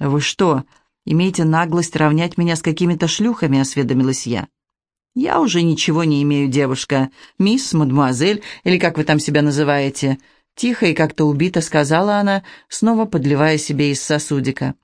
«Вы что, имеете наглость равнять меня с какими-то шлюхами?» — осведомилась я. «Я уже ничего не имею, девушка. Мисс, мадемуазель, или как вы там себя называете?» Тихо и как-то убито сказала она, снова подливая себе из сосудика.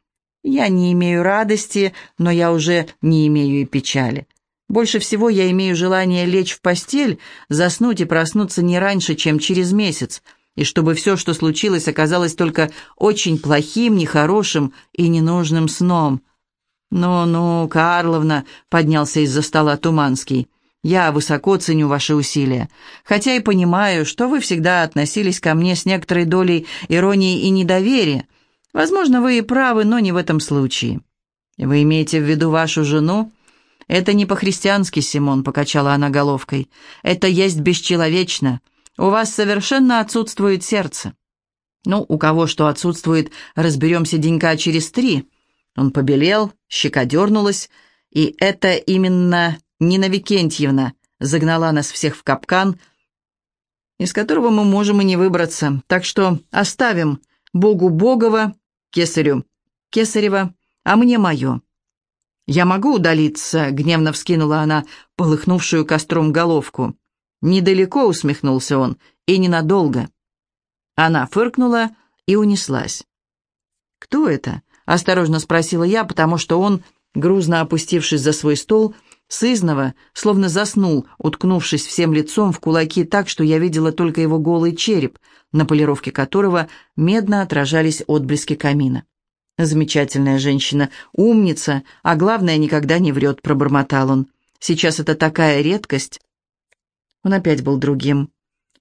«Я не имею радости, но я уже не имею и печали. Больше всего я имею желание лечь в постель, заснуть и проснуться не раньше, чем через месяц, и чтобы все, что случилось, оказалось только очень плохим, нехорошим и ненужным сном». «Ну-ну, Карловна», — поднялся из-за стола Туманский, — «я высоко ценю ваши усилия, хотя и понимаю, что вы всегда относились ко мне с некоторой долей иронии и недоверия. Возможно, вы и правы, но не в этом случае». «Вы имеете в виду вашу жену?» «Это не по-христиански, Симон», — покачала она головкой. «Это есть бесчеловечно. У вас совершенно отсутствует сердце». «Ну, у кого что отсутствует, разберемся денька через три». Он побелел, щека дернулась, и это именно Нина Викентьевна загнала нас всех в капкан, из которого мы можем и не выбраться. Так что оставим Богу Богова, Кесарю Кесарева, а мне мое. «Я могу удалиться?» — гневно вскинула она полыхнувшую костром головку. «Недалеко», — усмехнулся он, — «и ненадолго». Она фыркнула и унеслась. «Кто это?» Осторожно спросила я, потому что он, грузно опустившись за свой стол, сызново, словно заснул, уткнувшись всем лицом в кулаки так, что я видела только его голый череп, на полировке которого медно отражались отблески камина. «Замечательная женщина, умница, а главное, никогда не врет», — пробормотал он. «Сейчас это такая редкость». Он опять был другим,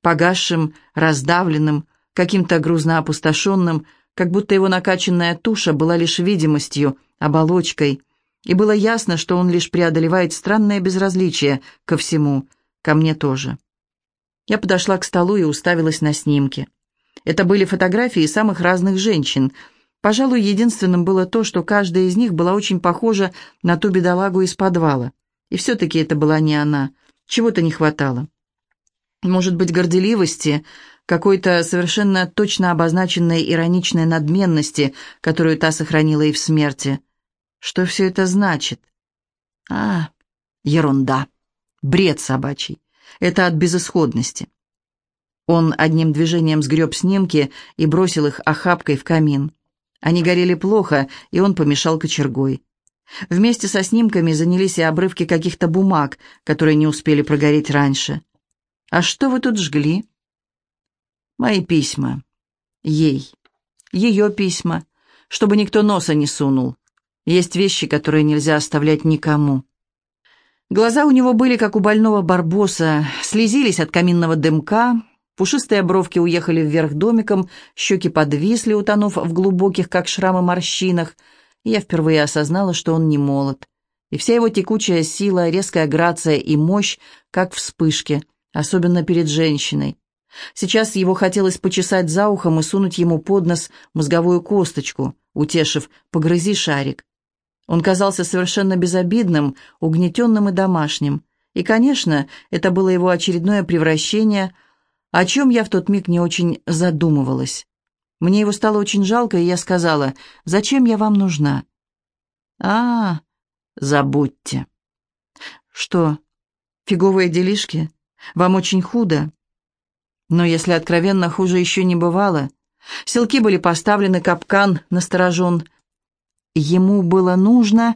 погасшим, раздавленным, каким-то грузно опустошенным, как будто его накачанная туша была лишь видимостью, оболочкой, и было ясно, что он лишь преодолевает странное безразличие ко всему, ко мне тоже. Я подошла к столу и уставилась на снимки. Это были фотографии самых разных женщин. Пожалуй, единственным было то, что каждая из них была очень похожа на ту бедолагу из подвала. И все-таки это была не она. Чего-то не хватало. Может быть, горделивости, какой-то совершенно точно обозначенной ироничной надменности, которую та сохранила и в смерти. Что все это значит? А, ерунда. Бред собачий. Это от безысходности. Он одним движением сгреб снимки и бросил их охапкой в камин. Они горели плохо, и он помешал кочергой. Вместе со снимками занялись и обрывки каких-то бумаг, которые не успели прогореть раньше. «А что вы тут жгли?» Мои письма. Ей. Ее письма. Чтобы никто носа не сунул. Есть вещи, которые нельзя оставлять никому. Глаза у него были, как у больного барбоса, слезились от каминного дымка, пушистые бровки уехали вверх домиком, щеки подвисли, утонув в глубоких, как шрамы, морщинах, я впервые осознала, что он не молод. И вся его текучая сила, резкая грация и мощь, как вспышки, особенно перед женщиной. Сейчас его хотелось почесать за ухом и сунуть ему под нос мозговую косточку, утешив «погрызи шарик». Он казался совершенно безобидным, угнетенным и домашним. И, конечно, это было его очередное превращение, о чем я в тот миг не очень задумывалась. Мне его стало очень жалко, и я сказала, «Зачем я вам нужна?» «А, забудьте». «Что, фиговые делишки? Вам очень худо?» Но, если откровенно, хуже еще не бывало. Селки были поставлены, капкан насторожен. Ему было нужно,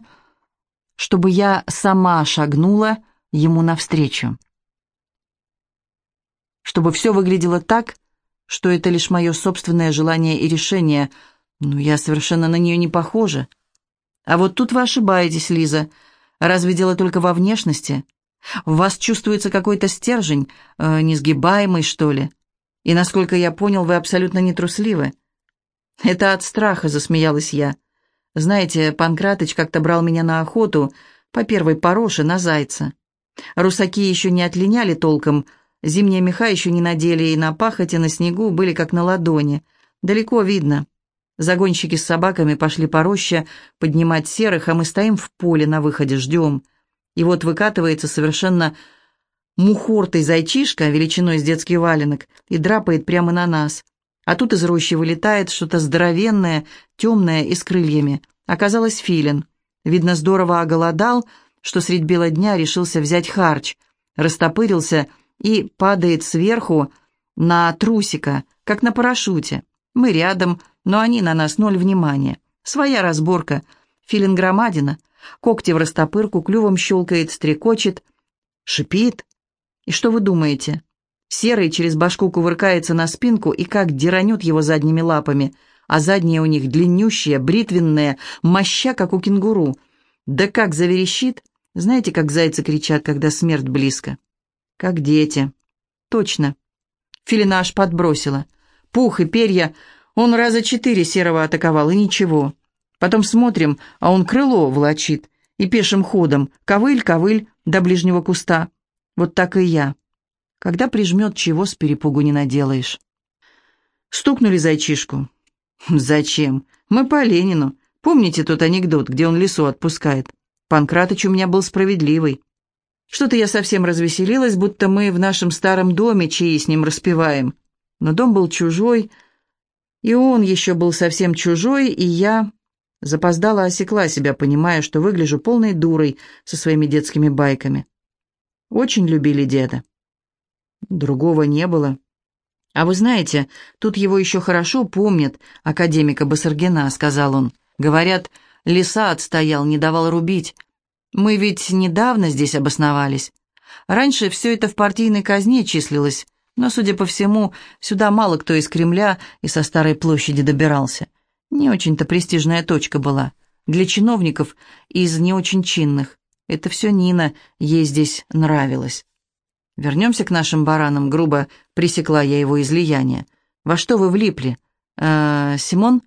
чтобы я сама шагнула ему навстречу. Чтобы все выглядело так, что это лишь мое собственное желание и решение. Ну, я совершенно на нее не похожа. А вот тут вы ошибаетесь, Лиза. Разве дело только во внешности? В вас чувствуется какой-то стержень, э, несгибаемый, что ли. И, насколько я понял, вы абсолютно не трусливы. Это от страха, засмеялась я. Знаете, Панкратыч как-то брал меня на охоту по первой пороше на зайца. Русаки еще не отлиняли толком, зимние меха еще не надели, и на пахоте, на снегу были как на ладони. Далеко видно. Загонщики с собаками пошли по роще поднимать серых, а мы стоим в поле на выходе, ждем. И вот выкатывается совершенно мухортый зайчишка величиной с детский валенок и драпает прямо на нас. А тут из рощи вылетает что-то здоровенное, темное и с крыльями. Оказалось, филин. Видно, здорово оголодал, что средь бела дня решился взять харч. Растопырился и падает сверху на трусика, как на парашюте. Мы рядом, но они на нас ноль внимания. Своя разборка. Филин громадина. Когти в растопырку, клювом щелкает, стрекочет. Шипит. И что вы думаете? Серый через башку кувыркается на спинку и как деранет его задними лапами, а задние у них длиннющие, бритвенные, моща, как у кенгуру. Да как заверещит! Знаете, как зайцы кричат, когда смерть близко? Как дети. Точно. Филина аж подбросила. Пух и перья. Он раза четыре серого атаковал, и ничего. Потом смотрим, а он крыло влачит. И пешим ходом. Ковыль-ковыль до ближнего куста. Вот так и я. Когда прижмет, чего с перепугу не наделаешь. Стукнули зайчишку. Зачем? Мы по Ленину. Помните тот анекдот, где он лесу отпускает? Панкратыч у меня был справедливый. Что-то я совсем развеселилась, будто мы в нашем старом доме чаи с ним распеваем. Но дом был чужой, и он еще был совсем чужой, и я запоздала осекла себя, понимая, что выгляжу полной дурой со своими детскими байками. Очень любили деда. Другого не было. «А вы знаете, тут его еще хорошо помнят, академика Басаргина», — сказал он. «Говорят, леса отстоял, не давал рубить. Мы ведь недавно здесь обосновались. Раньше все это в партийной казне числилось, но, судя по всему, сюда мало кто из Кремля и со Старой площади добирался. Не очень-то престижная точка была. Для чиновников из не очень чинных. Это все Нина, ей здесь нравилось. Вернемся к нашим баранам, грубо пресекла я его излияние. Во что вы влипли? Э, Симон?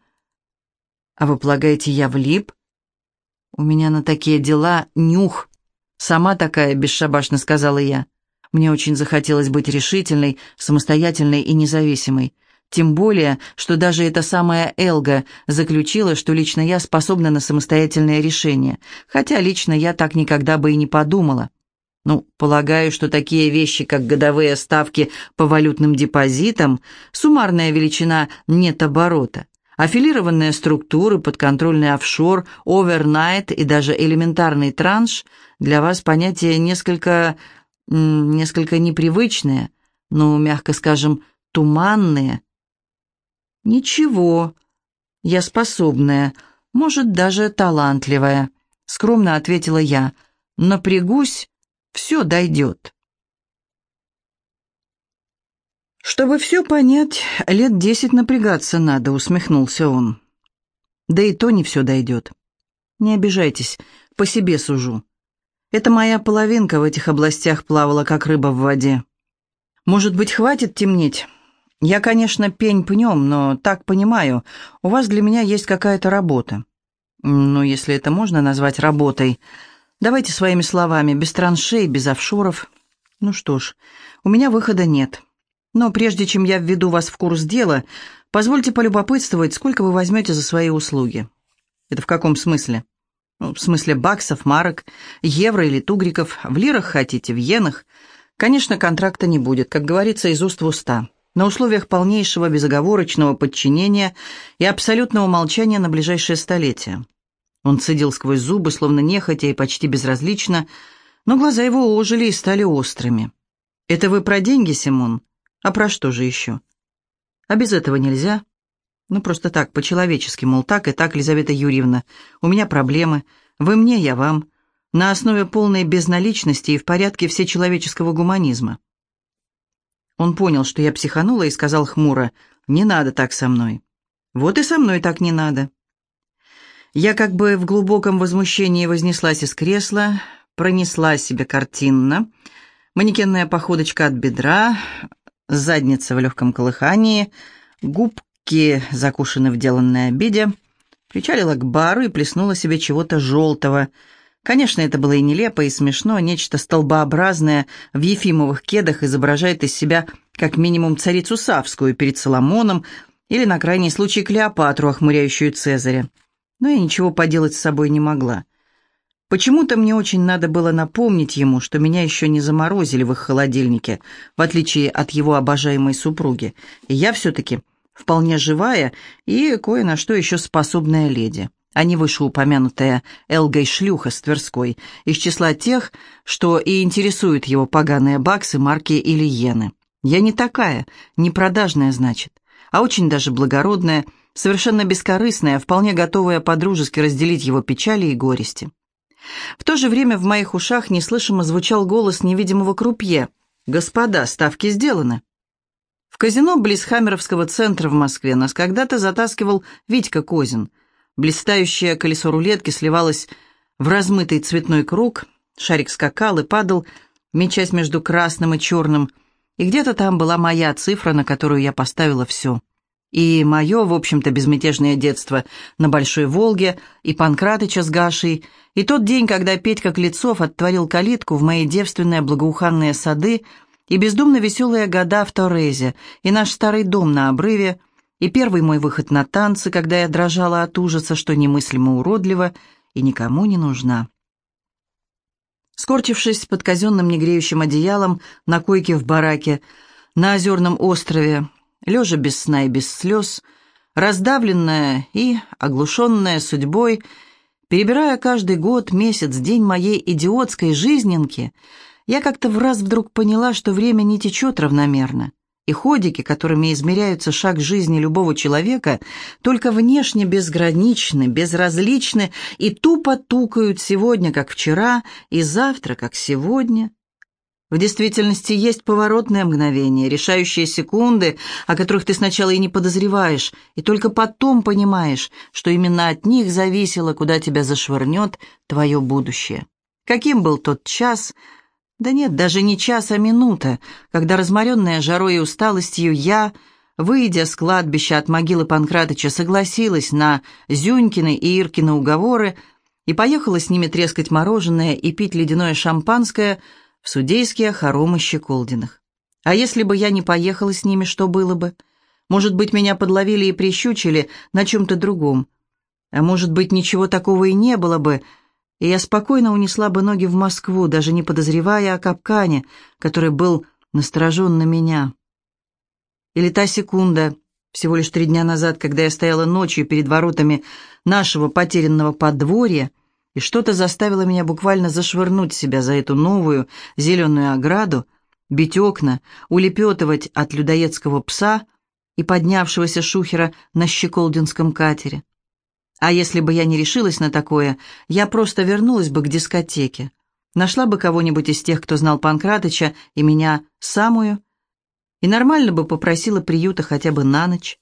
А вы полагаете, я влип? У меня на такие дела нюх. Сама такая, бесшабашно сказала я. Мне очень захотелось быть решительной, самостоятельной и независимой. Тем более, что даже эта самая Элга заключила, что лично я способна на самостоятельное решение, хотя лично я так никогда бы и не подумала. Ну, полагаю, что такие вещи, как годовые ставки по валютным депозитам, суммарная величина нет оборота, аффилированные структуры, подконтрольный офшор, овернайт и даже элементарный транш для вас понятия несколько... несколько непривычные, ну, мягко скажем, туманные. Ничего, я способная, может, даже талантливая, скромно ответила я. Напрягусь все дойдет. «Чтобы все понять, лет десять напрягаться надо», — усмехнулся он. «Да и то не все дойдет. Не обижайтесь, по себе сужу. Это моя половинка в этих областях плавала, как рыба в воде. Может быть, хватит темнеть? Я, конечно, пень пнем, но так понимаю, у вас для меня есть какая-то работа. Ну, если это можно назвать работой...» Давайте своими словами, без траншей, без офшоров. Ну что ж, у меня выхода нет. Но прежде чем я введу вас в курс дела, позвольте полюбопытствовать, сколько вы возьмете за свои услуги. Это в каком смысле? Ну, в смысле баксов, марок, евро или тугриков, в лирах хотите, в иенах. Конечно, контракта не будет, как говорится, из уст в уста. На условиях полнейшего безоговорочного подчинения и абсолютного молчания на ближайшее столетие. Он цедил сквозь зубы, словно нехотя и почти безразлично, но глаза его ожили и стали острыми. «Это вы про деньги, Симон? А про что же еще?» «А без этого нельзя?» «Ну, просто так, по-человечески, мол, так и так, Елизавета Юрьевна. У меня проблемы. Вы мне, я вам. На основе полной безналичности и в порядке всечеловеческого гуманизма». Он понял, что я психанула, и сказал хмуро, «Не надо так со мной». «Вот и со мной так не надо». Я как бы в глубоком возмущении вознеслась из кресла, пронесла себе картинно. Манекенная походочка от бедра, задница в легком колыхании, губки закушены в деланной обиде. Причалила к бару и плеснула себе чего-то желтого. Конечно, это было и нелепо, и смешно. Нечто столбообразное в ефимовых кедах изображает из себя как минимум царицу Савскую перед Соломоном или, на крайний случай, Клеопатру, охмуряющую Цезаря но я ничего поделать с собой не могла. Почему-то мне очень надо было напомнить ему, что меня еще не заморозили в их холодильнике, в отличие от его обожаемой супруги, и я все-таки вполне живая и кое на что еще способная леди, а не вышеупомянутая Элгой шлюха с Тверской, из числа тех, что и интересуют его поганые баксы, марки или иены. Я не такая, не продажная, значит, а очень даже благородная, совершенно бескорыстная, вполне готовая подружески разделить его печали и горести. В то же время в моих ушах неслышимо звучал голос невидимого крупье. «Господа, ставки сделаны». В казино близ Хаммеровского центра в Москве нас когда-то затаскивал Витька Козин. Блистающее колесо рулетки сливалось в размытый цветной круг, шарик скакал и падал, мечась между красным и черным, и где-то там была моя цифра, на которую я поставила все. И мое, в общем-то, безмятежное детство на Большой Волге, и Панкратыча с Гашей, и тот день, когда Петька Клецов оттворил калитку в мои девственные благоуханные сады, и бездумно веселые года в Торезе, и наш старый дом на обрыве, и первый мой выход на танцы, когда я дрожала от ужаса, что немыслимо уродливо и никому не нужна. Скорчившись под казенным негреющим одеялом на койке в бараке, на озерном острове, лежа без сна и без слез, раздавленная и оглушенная судьбой, перебирая каждый год, месяц, день моей идиотской жизненки, я как-то в раз вдруг поняла, что время не течет равномерно, и ходики, которыми измеряются шаг жизни любого человека, только внешне безграничны, безразличны и тупо тукают сегодня, как вчера, и завтра, как сегодня — в действительности есть поворотное мгновение, решающие секунды, о которых ты сначала и не подозреваешь, и только потом понимаешь, что именно от них зависело, куда тебя зашвырнет твое будущее. Каким был тот час, да нет, даже не час, а минута, когда, разморенная жарой и усталостью, я, выйдя с кладбища от могилы Панкратыча, согласилась на Зюнькины и Иркины уговоры и поехала с ними трескать мороженое и пить ледяное шампанское – в судейские хоромы Щеколдиных. А если бы я не поехала с ними, что было бы? Может быть, меня подловили и прищучили на чем-то другом. А может быть, ничего такого и не было бы, и я спокойно унесла бы ноги в Москву, даже не подозревая о капкане, который был насторожен на меня. Или та секунда, всего лишь три дня назад, когда я стояла ночью перед воротами нашего потерянного подворья, и что-то заставило меня буквально зашвырнуть себя за эту новую зеленую ограду, бить окна, улепетывать от людоедского пса и поднявшегося шухера на щеколдинском катере. А если бы я не решилась на такое, я просто вернулась бы к дискотеке, нашла бы кого-нибудь из тех, кто знал Панкратыча и меня самую, и нормально бы попросила приюта хотя бы на ночь.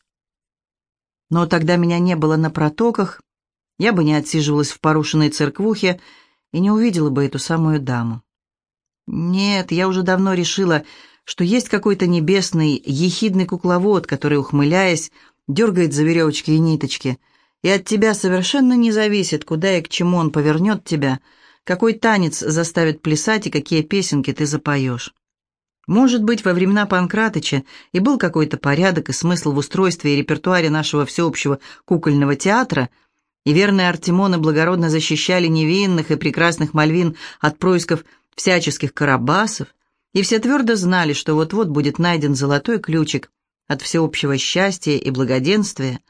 Но тогда меня не было на протоках, я бы не отсиживалась в порушенной церквухе и не увидела бы эту самую даму. Нет, я уже давно решила, что есть какой-то небесный, ехидный кукловод, который, ухмыляясь, дергает за веревочки и ниточки, и от тебя совершенно не зависит, куда и к чему он повернет тебя, какой танец заставит плясать и какие песенки ты запоешь. Может быть, во времена Панкратыча и был какой-то порядок и смысл в устройстве и репертуаре нашего всеобщего кукольного театра — и верные Артемоны благородно защищали невинных и прекрасных Мальвин от происков всяческих карабасов, и все твердо знали, что вот-вот будет найден золотой ключик от всеобщего счастья и благоденствия,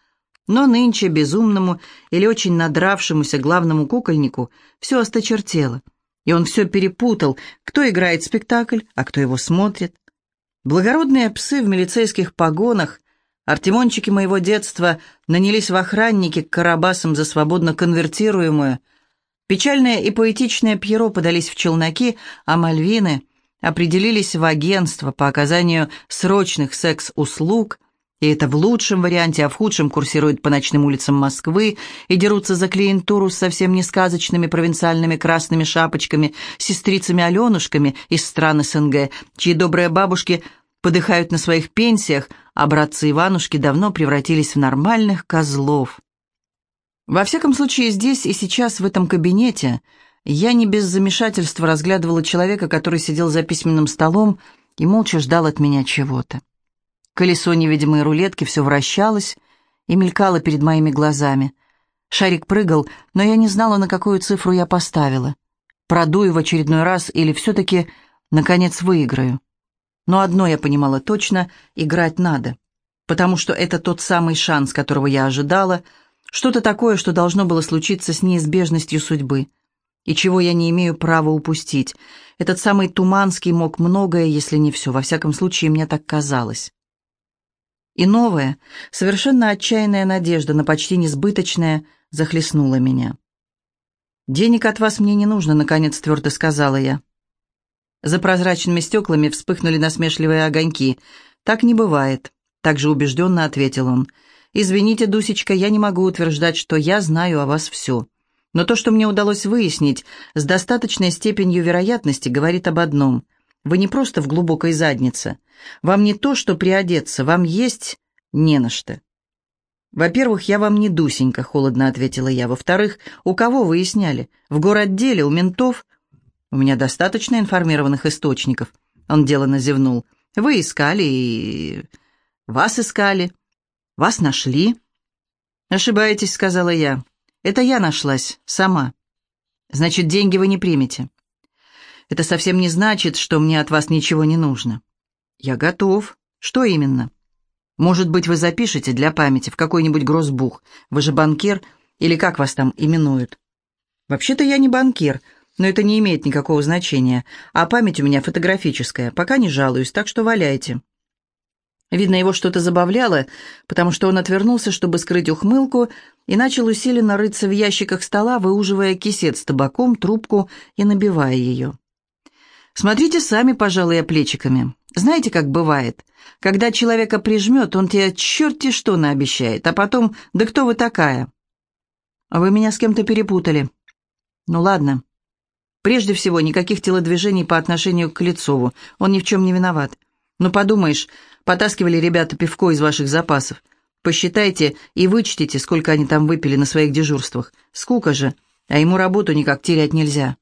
но нынче безумному или очень надравшемуся главному кукольнику все осточертело, и он все перепутал, кто играет спектакль, а кто его смотрит. Благородные псы в милицейских погонах Артемончики моего детства нанялись в охранники к карабасам за свободно конвертируемую. Печальное и поэтичное Пьеро подались в челноки, а Мальвины определились в агентство по оказанию срочных секс-услуг, и это в лучшем варианте, а в худшем курсируют по ночным улицам Москвы и дерутся за клиентуру с совсем не сказочными провинциальными красными шапочками, сестрицами-аленушками из стран СНГ, чьи добрые бабушки – подыхают на своих пенсиях, а братцы-иванушки давно превратились в нормальных козлов. Во всяком случае, здесь и сейчас, в этом кабинете, я не без замешательства разглядывала человека, который сидел за письменным столом и молча ждал от меня чего-то. Колесо невидимой рулетки все вращалось и мелькало перед моими глазами. Шарик прыгал, но я не знала, на какую цифру я поставила. Продую в очередной раз или все-таки, наконец, выиграю. Но одно я понимала точно — играть надо. потому что это тот самый шанс, которого я ожидала, что-то такое, что должно было случиться с неизбежностью судьбы, и чего я не имею права упустить. Этот самый Туманский мог многое, если не все, во всяком случае, мне так казалось. И новая, совершенно отчаянная надежда на почти несбыточное захлестнула меня. «Денег от вас мне не нужно», — наконец твердо сказала я. За прозрачными стеклами вспыхнули насмешливые огоньки. «Так не бывает», — также убежденно ответил он. «Извините, Дусечка, я не могу утверждать, что я знаю о вас все. Но то, что мне удалось выяснить, с достаточной степенью вероятности говорит об одном. Вы не просто в глубокой заднице. Вам не то, что приодеться, вам есть не на что. «Во-первых, я вам не Дусенька», — холодно ответила я. «Во-вторых, у кого выясняли? В городделе, у ментов?» «У меня достаточно информированных источников», — он деланно зевнул. «Вы искали и... вас искали. Вас нашли». «Ошибаетесь», — сказала я. «Это я нашлась, сама». «Значит, деньги вы не примете». «Это совсем не значит, что мне от вас ничего не нужно». «Я готов. Что именно?» «Может быть, вы запишете для памяти в какой-нибудь грозбух. Вы же банкир, или как вас там именуют?» «Вообще-то я не банкир, но это не имеет никакого значения. А память у меня фотографическая. Пока не жалуюсь, так что валяйте». Видно, его что-то забавляло, потому что он отвернулся, чтобы скрыть ухмылку, и начал усиленно рыться в ящиках стола, выуживая кисет с табаком, трубку и набивая ее. «Смотрите сами, пожалуй, плечиками. Знаете, как бывает? Когда человека прижмет, он тебе черти что наобещает, а потом «Да кто вы такая?» «Вы меня с кем-то перепутали». «Ну ладно. Прежде всего, никаких телодвижений по отношению к Лицову. Он ни в чем не виноват. Ну, подумаешь, потаскивали ребята пивко из ваших запасов. Посчитайте и вычтите, сколько они там выпили на своих дежурствах. Скука же, а ему работу никак терять нельзя».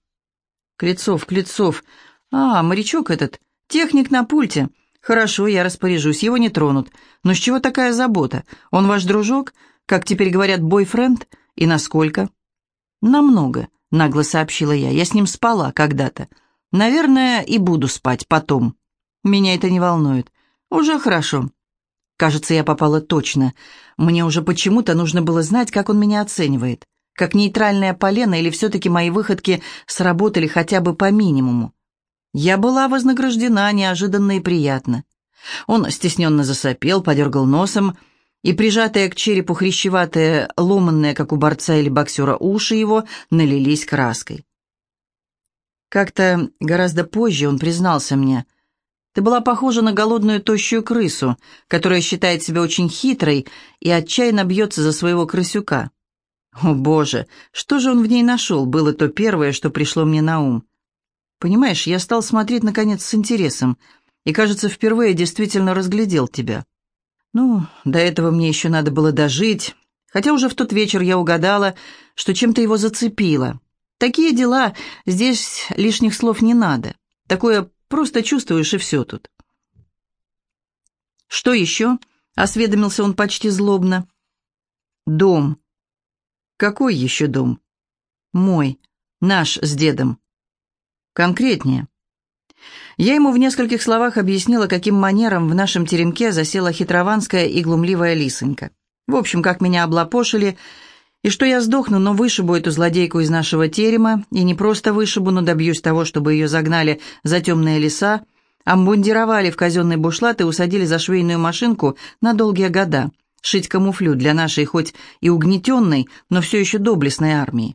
«Клецов, Клецов. А, морячок этот, техник на пульте. «Хорошо, я распоряжусь, его не тронут. Но с чего такая забота? Он ваш дружок? Как теперь говорят, бойфренд? И насколько?» «Намного», — нагло сообщила я. «Я с ним спала когда-то. Наверное, и буду спать потом. Меня это не волнует. Уже хорошо». Кажется, я попала точно. Мне уже почему-то нужно было знать, как он меня оценивает. Как нейтральная полена или все-таки мои выходки сработали хотя бы по минимуму. Я была вознаграждена неожиданно и приятно. Он стесненно засопел, подергал носом, и прижатые к черепу хрящеватые, ломанные, как у борца или боксера, уши его налились краской. Как-то гораздо позже он признался мне, «Ты была похожа на голодную тощую крысу, которая считает себя очень хитрой и отчаянно бьется за своего крысюка». О, Боже, что же он в ней нашел, было то первое, что пришло мне на ум. Понимаешь, я стал смотреть, наконец, с интересом, и, кажется, впервые действительно разглядел тебя. Ну, до этого мне еще надо было дожить, хотя уже в тот вечер я угадала, что чем-то его зацепило. Такие дела, здесь лишних слов не надо. Такое просто чувствуешь, и все тут. «Что еще?» — осведомился он почти злобно. «Дом». «Какой еще дом?» «Мой, наш с дедом». Конкретнее. Я ему в нескольких словах объяснила, каким манером в нашем теремке засела хитрованская и глумливая лисонька. В общем, как меня облапошили, и что я сдохну, но вышибу эту злодейку из нашего терема, и не просто вышибу, но добьюсь того, чтобы ее загнали за темные леса, амбундировали в казенный бушлат и усадили за швейную машинку на долгие года, шить камуфлю для нашей хоть и угнетенной, но все еще доблестной армии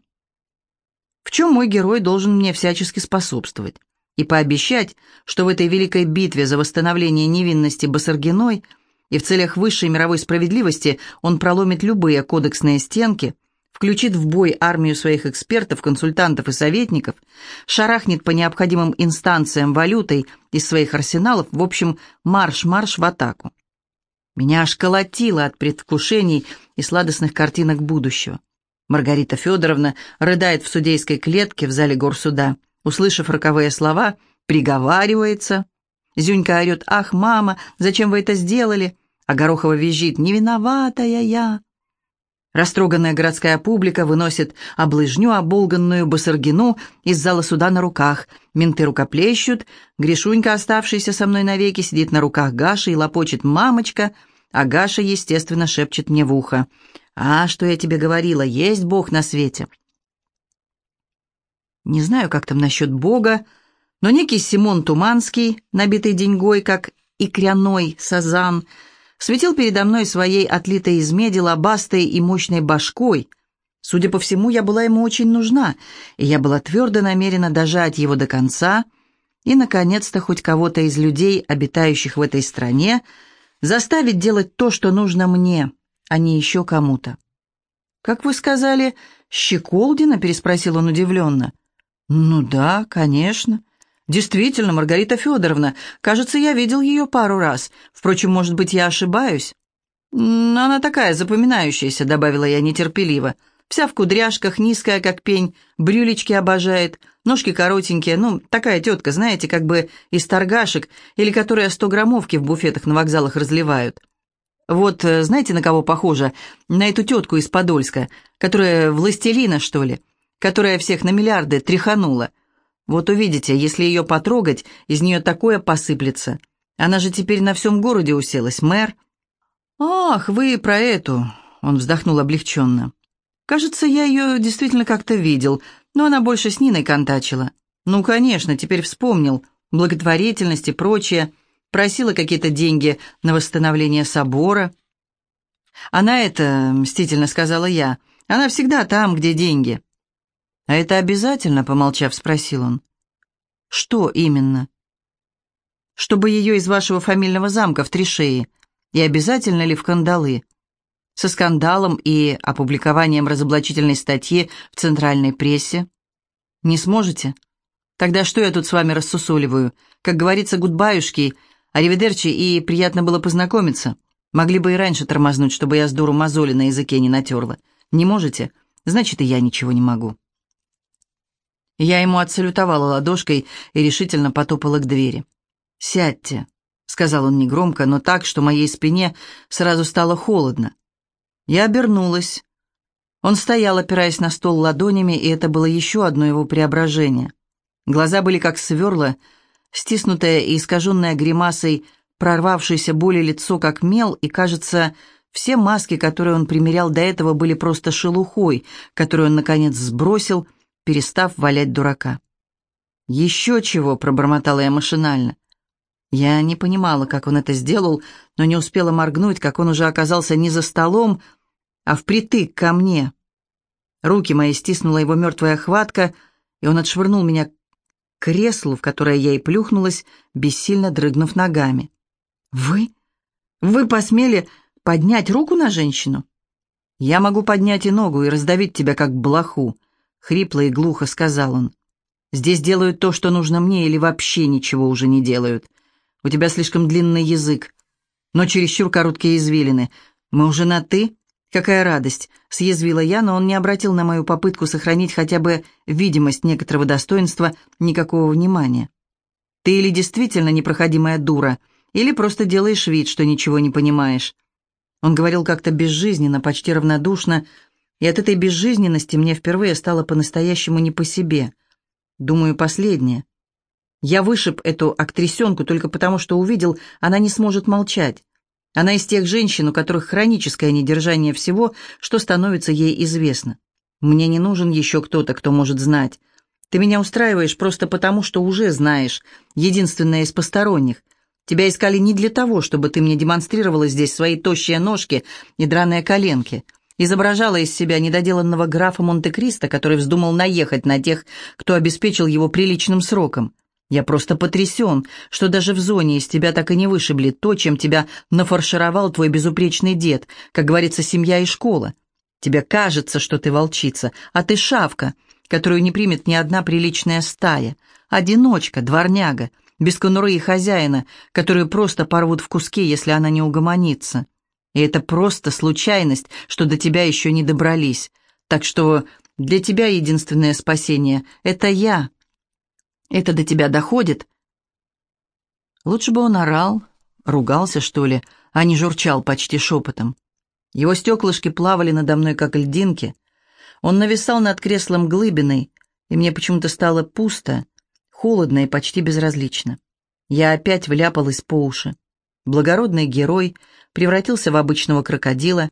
в чем мой герой должен мне всячески способствовать, и пообещать, что в этой великой битве за восстановление невинности Басаргиной и в целях высшей мировой справедливости он проломит любые кодексные стенки, включит в бой армию своих экспертов, консультантов и советников, шарахнет по необходимым инстанциям валютой из своих арсеналов, в общем, марш-марш в атаку. Меня аж колотило от предвкушений и сладостных картинок будущего. Маргарита Федоровна рыдает в судейской клетке в зале горсуда. Услышав роковые слова, приговаривается. Зюнька орет «Ах, мама, зачем вы это сделали?» А Горохова визжит «Не виноватая я». Растроганная городская публика выносит облыжню, оболганную Басаргину из зала суда на руках. Менты рукоплещут. Гришунька, оставшийся со мной навеки, сидит на руках Гаши и лопочет «Мамочка». а Гаша, естественно, шепчет мне в ухо. «А, что я тебе говорила, есть Бог на свете». Не знаю, как там насчет Бога, но некий Симон Туманский, набитый деньгой, как икряной сазан, светил передо мной своей отлитой из меди лобастой и мощной башкой. Судя по всему, я была ему очень нужна, и я была твердо намерена дожать его до конца и, наконец-то, хоть кого-то из людей, обитающих в этой стране, заставить делать то, что нужно мне, а не еще кому-то. «Как вы сказали, Щеколдина?» — переспросил он удивленно. «Ну да, конечно. Действительно, Маргарита Федоровна. Кажется, я видел ее пару раз. Впрочем, может быть, я ошибаюсь?» «Она такая запоминающаяся», — добавила я нетерпеливо. «Вся в кудряшках, низкая, как пень, брюлечки обожает, ножки коротенькие, ну, такая тетка, знаете, как бы из торгашек, или которая сто граммовки в буфетах на вокзалах разливают». Вот э, знаете, на кого похожа? На эту тетку из Подольска, которая властелина, что ли, которая всех на миллиарды тряханула. Вот увидите, если ее потрогать, из нее такое посыплется. Она же теперь на всем городе уселась, мэр. «Ах, вы про эту!» — он вздохнул облегченно. «Кажется, я ее действительно как-то видел, но она больше с Ниной контачила. Ну, конечно, теперь вспомнил. Благотворительность и прочее. Просила какие-то деньги на восстановление собора. «Она это...» — мстительно сказала я. «Она всегда там, где деньги». «А это обязательно?» — помолчав, спросил он. «Что именно?» «Чтобы ее из вашего фамильного замка в Тришеи. И обязательно ли в кандалы?» «Со скандалом и опубликованием разоблачительной статьи в центральной прессе?» «Не сможете?» «Тогда что я тут с вами рассусоливаю? Как говорится, гудбаюшки Аривидерчи, и приятно было познакомиться. Могли бы и раньше тормознуть, чтобы я с дуру мозоли на языке не натерла. Не можете? Значит, и я ничего не могу». Я ему отсалютовала ладошкой и решительно потопала к двери. «Сядьте», — сказал он негромко, но так, что моей спине сразу стало холодно. Я обернулась. Он стоял, опираясь на стол ладонями, и это было еще одно его преображение. Глаза были как сверла, стиснутое и искаженное гримасой, прорвавшееся боли лицо как мел, и, кажется, все маски, которые он примерял до этого, были просто шелухой, которую он, наконец, сбросил, перестав валять дурака. «Еще чего», — пробормотала я машинально. Я не понимала, как он это сделал, но не успела моргнуть, как он уже оказался не за столом, а впритык ко мне. Руки мои стиснула его мертвая хватка, и он отшвырнул меня креслу, в которое я и плюхнулась, бессильно дрыгнув ногами. «Вы? Вы посмели поднять руку на женщину?» «Я могу поднять и ногу и раздавить тебя, как блоху», — хрипло и глухо сказал он. «Здесь делают то, что нужно мне, или вообще ничего уже не делают. У тебя слишком длинный язык, но чересчур короткие извилины. Мы уже на «ты»?» «Какая радость!» — съязвила я, но он не обратил на мою попытку сохранить хотя бы видимость некоторого достоинства никакого внимания. «Ты или действительно непроходимая дура, или просто делаешь вид, что ничего не понимаешь». Он говорил как-то безжизненно, почти равнодушно, и от этой безжизненности мне впервые стало по-настоящему не по себе. Думаю, последнее. Я вышиб эту актрисенку только потому, что увидел, она не сможет молчать. Она из тех женщин, у которых хроническое недержание всего, что становится ей известно. Мне не нужен еще кто-то, кто может знать. Ты меня устраиваешь просто потому, что уже знаешь, единственная из посторонних. Тебя искали не для того, чтобы ты мне демонстрировала здесь свои тощие ножки и драные коленки. Изображала из себя недоделанного графа Монте-Кристо, который вздумал наехать на тех, кто обеспечил его приличным сроком. Я просто потрясен, что даже в зоне из тебя так и не вышибли то, чем тебя нафаршировал твой безупречный дед, как говорится, семья и школа. Тебе кажется, что ты волчица, а ты шавка, которую не примет ни одна приличная стая, одиночка, дворняга, без конуры и хозяина, которую просто порвут в куски, если она не угомонится. И это просто случайность, что до тебя еще не добрались. Так что для тебя единственное спасение — это я, это до тебя доходит?» Лучше бы он орал, ругался, что ли, а не журчал почти шепотом. Его стеклышки плавали надо мной, как льдинки. Он нависал над креслом глыбиной, и мне почему-то стало пусто, холодно и почти безразлично. Я опять вляпалась по уши. благородный герой, превратился в обычного крокодила.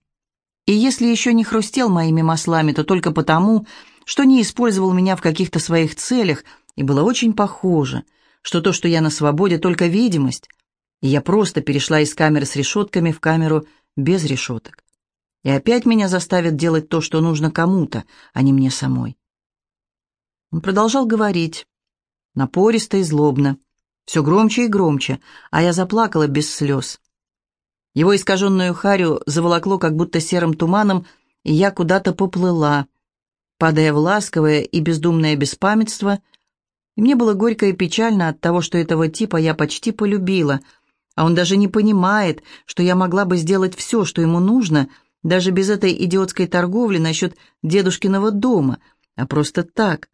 И если еще не хрустел моими маслами, то только потому, что не использовал меня в каких-то своих целях, и было очень похоже, что то, что я на свободе, только видимость, и я просто перешла из камеры с решетками в камеру без решеток. И опять меня заставят делать то, что нужно кому-то, а не мне самой. Он продолжал говорить, напористо и злобно, все громче и громче, а я заплакала без слез. Его искаженную харю заволокло как будто серым туманом, и я куда-то поплыла, падая в ласковое и бездумное беспамятство, и мне было горько и печально от того, что этого типа я почти полюбила, а он даже не понимает, что я могла бы сделать все, что ему нужно, даже без этой идиотской торговли насчет дедушкиного дома, а просто так.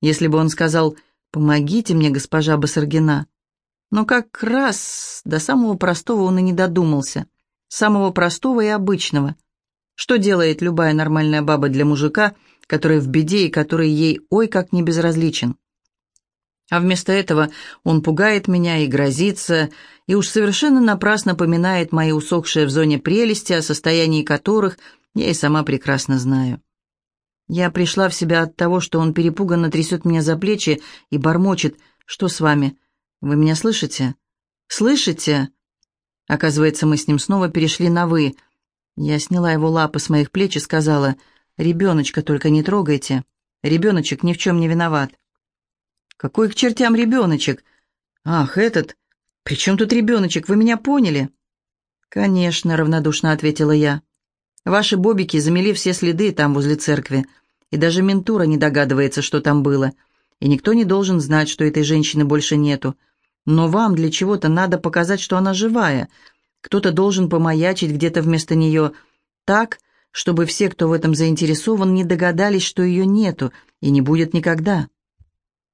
Если бы он сказал «Помогите мне, госпожа Басаргина», но как раз до самого простого он и не додумался. Самого простого и обычного. Что делает любая нормальная баба для мужика, который в беде и который ей ой как не безразличен? А вместо этого он пугает меня и грозится, и уж совершенно напрасно поминает мои усохшие в зоне прелести, о состоянии которых я и сама прекрасно знаю. Я пришла в себя от того, что он перепуганно трясет меня за плечи и бормочет «Что с вами? Вы меня слышите? Слышите?» Оказывается, мы с ним снова перешли на «вы». Я сняла его лапы с моих плеч и сказала «Ребеночка только не трогайте. Ребеночек ни в чем не виноват». «Какой к чертям ребеночек?» «Ах, этот! При чем тут ребеночек? Вы меня поняли?» «Конечно», — равнодушно ответила я. «Ваши бобики замели все следы там, возле церкви, и даже ментура не догадывается, что там было, и никто не должен знать, что этой женщины больше нету. Но вам для чего-то надо показать, что она живая. Кто-то должен помаячить где-то вместо нее так, чтобы все, кто в этом заинтересован, не догадались, что ее нету и не будет никогда».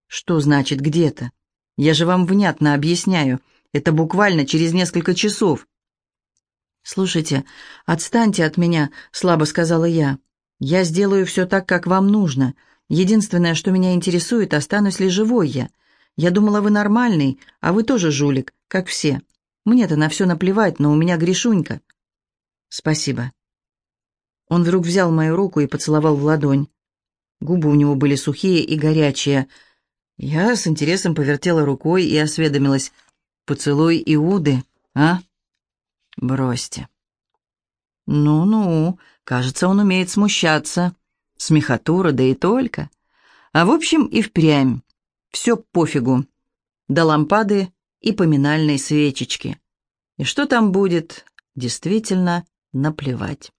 «Что значит где-то? Я же вам внятно объясняю. Это буквально через несколько часов». «Слушайте, отстаньте от меня», — слабо сказала я. «Я сделаю все так, как вам нужно. Единственное, что меня интересует, останусь ли живой я. Я думала, вы нормальный, а вы тоже жулик, как все. Мне-то на все наплевать, но у меня грешунька». «Спасибо». Он вдруг взял мою руку и поцеловал в ладонь. Губы у него были сухие и горячие — я с интересом повертела рукой и осведомилась. «Поцелуй Иуды, а?» «Бросьте». «Ну-ну, кажется, он умеет смущаться. Смехотура, да и только. А в общем и впрямь. Все пофигу. До лампады и поминальной свечечки. И что там будет, действительно наплевать».